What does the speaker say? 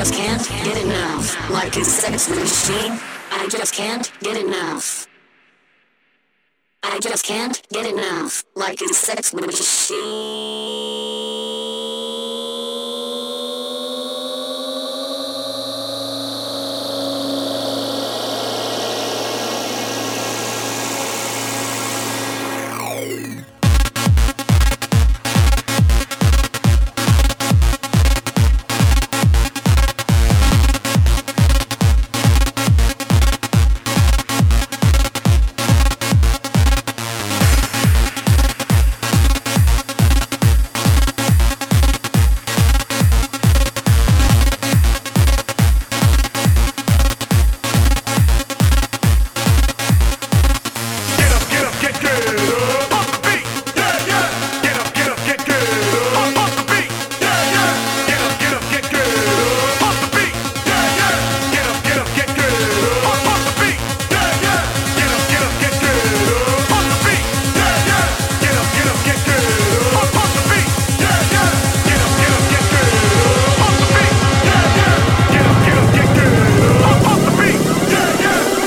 just can't get enough. Like a sex machine, I just can't get enough. I just can't get enough. Like a sex machine.